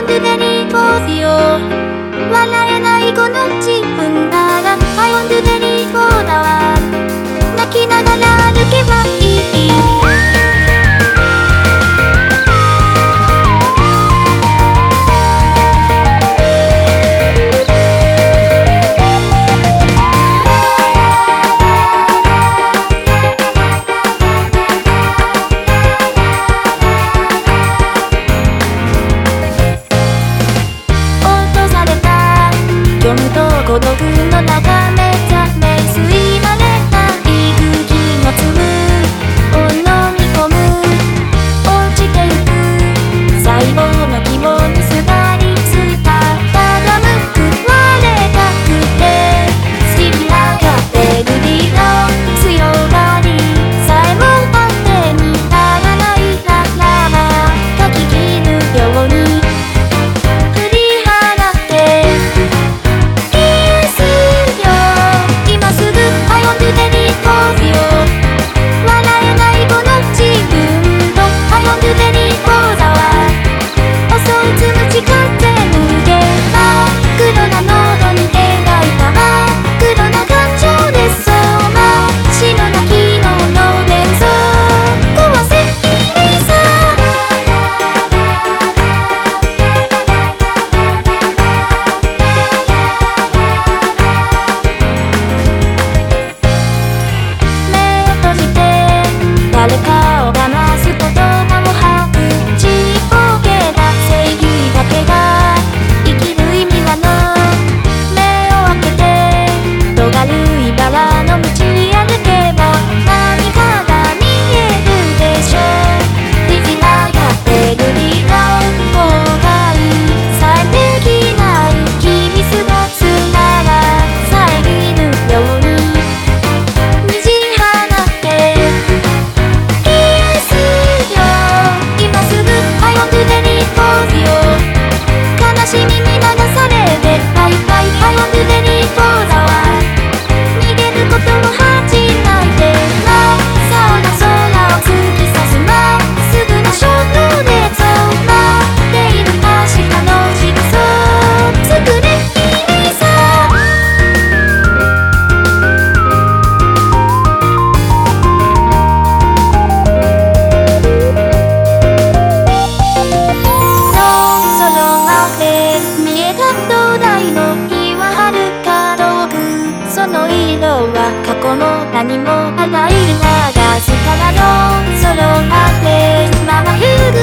ンで何ポーズよ。笑えないこの地孤独の眺めては過去も何もあないる流すからのソロなってままゆ